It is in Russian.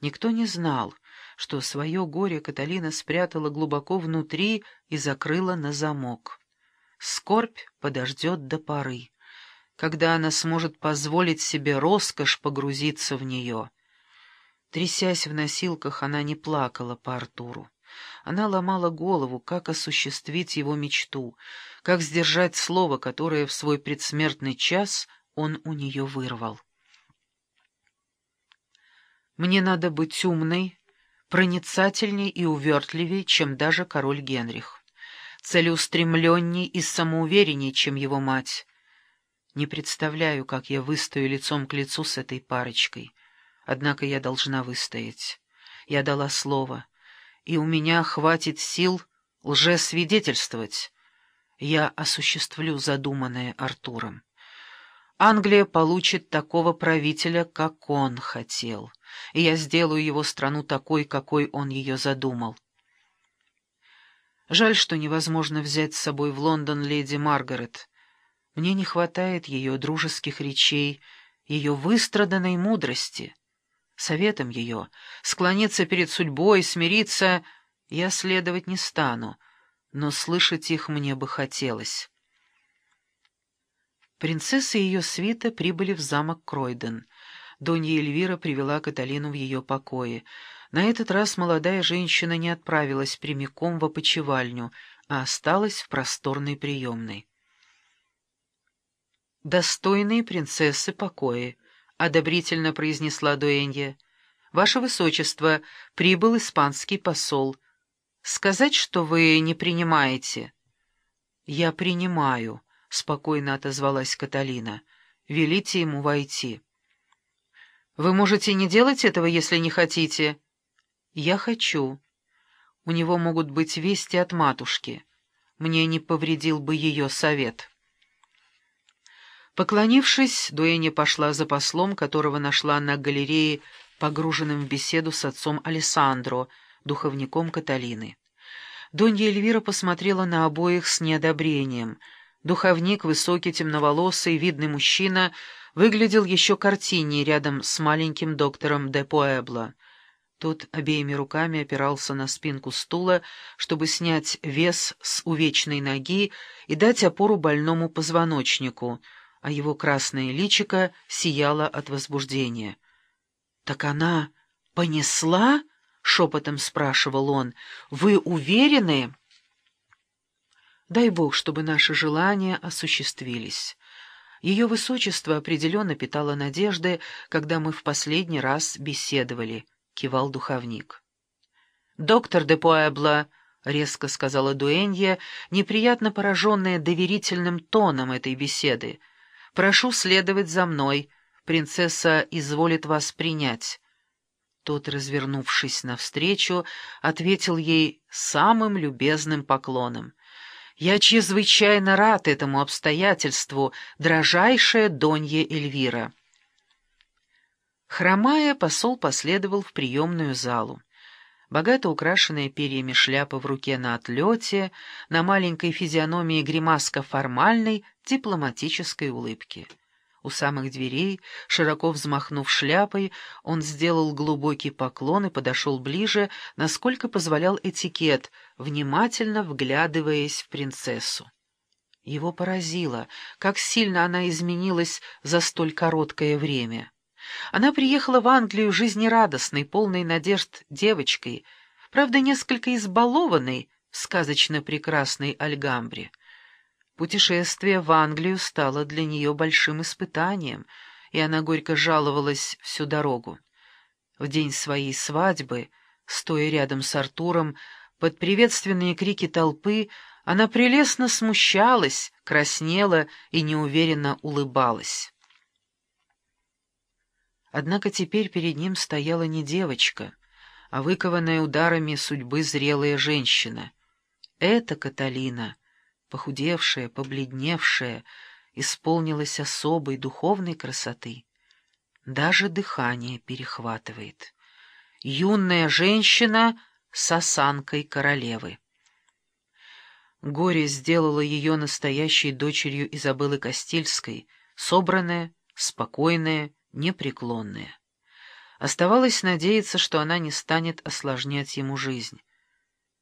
Никто не знал, что свое горе Каталина спрятала глубоко внутри и закрыла на замок. Скорбь подождет до поры, когда она сможет позволить себе роскошь погрузиться в нее. Трясясь в носилках, она не плакала по Артуру. Она ломала голову, как осуществить его мечту, как сдержать слово, которое в свой предсмертный час он у нее вырвал. Мне надо быть умной, проницательней и увертливей, чем даже король Генрих, целеустремленней и самоуверенней, чем его мать. Не представляю, как я выстою лицом к лицу с этой парочкой. Однако я должна выстоять. Я дала слово, и у меня хватит сил лжесвидетельствовать. Я осуществлю задуманное Артуром. Англия получит такого правителя, как он хотел, и я сделаю его страну такой, какой он ее задумал. Жаль, что невозможно взять с собой в Лондон леди Маргарет. Мне не хватает ее дружеских речей, ее выстраданной мудрости. Советом ее склониться перед судьбой, смириться я следовать не стану, но слышать их мне бы хотелось. Принцесса и ее свита прибыли в замок Кройден. Донья Эльвира привела Каталину в ее покое. На этот раз молодая женщина не отправилась прямиком в опочивальню, а осталась в просторной приемной. «Достойные принцессы покои», — одобрительно произнесла Дуэнья. «Ваше Высочество, прибыл испанский посол. Сказать, что вы не принимаете?» «Я принимаю», — спокойно отозвалась Каталина. «Велите ему войти». «Вы можете не делать этого, если не хотите?» «Я хочу. У него могут быть вести от матушки. Мне не повредил бы ее совет». Поклонившись, Дуэня пошла за послом, которого нашла на галерее, погруженным в беседу с отцом Алессандро, духовником Каталины. Донья Эльвира посмотрела на обоих с неодобрением — Духовник, высокий, темноволосый, видный мужчина, выглядел еще картиннее рядом с маленьким доктором де Пуэбло. Тот обеими руками опирался на спинку стула, чтобы снять вес с увечной ноги и дать опору больному позвоночнику, а его красное личико сияло от возбуждения. «Так она понесла?» — шепотом спрашивал он. «Вы уверены?» Дай Бог, чтобы наши желания осуществились. Ее высочество определенно питало надежды, когда мы в последний раз беседовали, — кивал духовник. «Доктор де Пуэбло», — резко сказала Дуэнья, неприятно пораженная доверительным тоном этой беседы, — «прошу следовать за мной. Принцесса изволит вас принять». Тот, развернувшись навстречу, ответил ей самым любезным поклоном — я чрезвычайно рад этому обстоятельству, дрожайшая Донья Эльвира. Хромая, посол последовал в приемную залу. Богато украшенная перьями шляпа в руке на отлете, на маленькой физиономии гримаска формальной дипломатической улыбки. У самых дверей, широко взмахнув шляпой, он сделал глубокий поклон и подошел ближе, насколько позволял этикет, внимательно вглядываясь в принцессу. Его поразило, как сильно она изменилась за столь короткое время. Она приехала в Англию жизнерадостной, полной надежд девочкой, правда, несколько избалованной в сказочно прекрасной Альгамбре. Путешествие в Англию стало для нее большим испытанием, и она горько жаловалась всю дорогу. В день своей свадьбы, стоя рядом с Артуром, под приветственные крики толпы, она прелестно смущалась, краснела и неуверенно улыбалась. Однако теперь перед ним стояла не девочка, а выкованная ударами судьбы зрелая женщина. Это Каталина — похудевшая, побледневшая, исполнилась особой духовной красоты. Даже дыхание перехватывает. Юная женщина с осанкой королевы. Горе сделало ее настоящей дочерью Изабеллы Кастильской, собранная, спокойная, непреклонная. Оставалось надеяться, что она не станет осложнять ему жизнь.